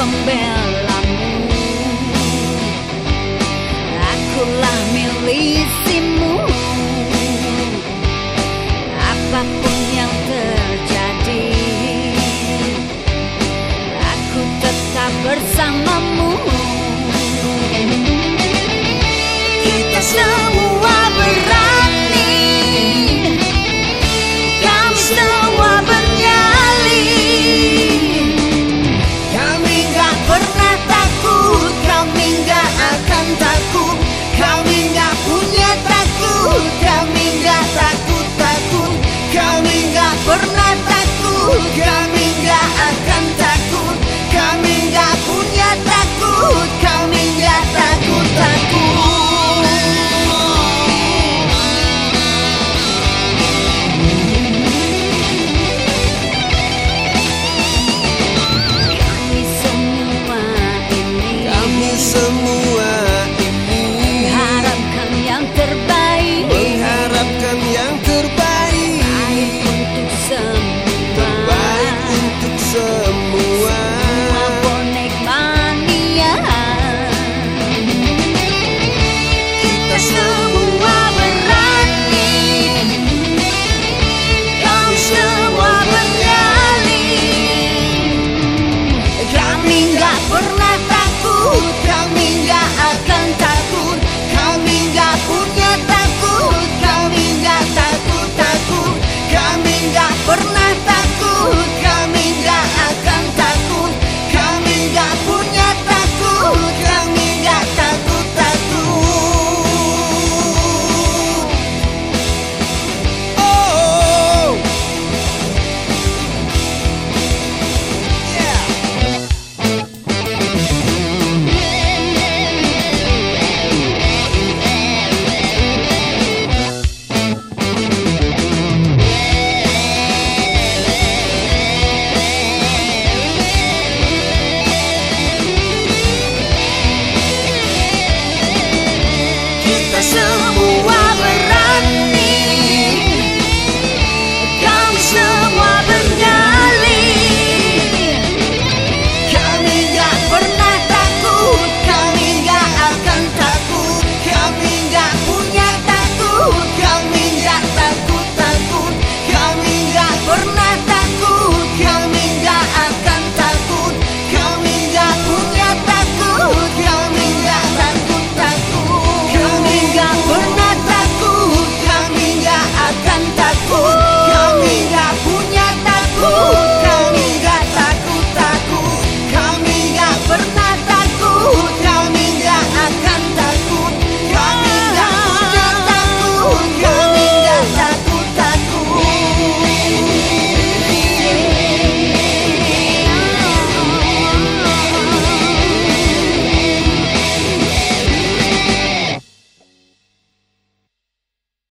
bồng bèo pernah tak duga special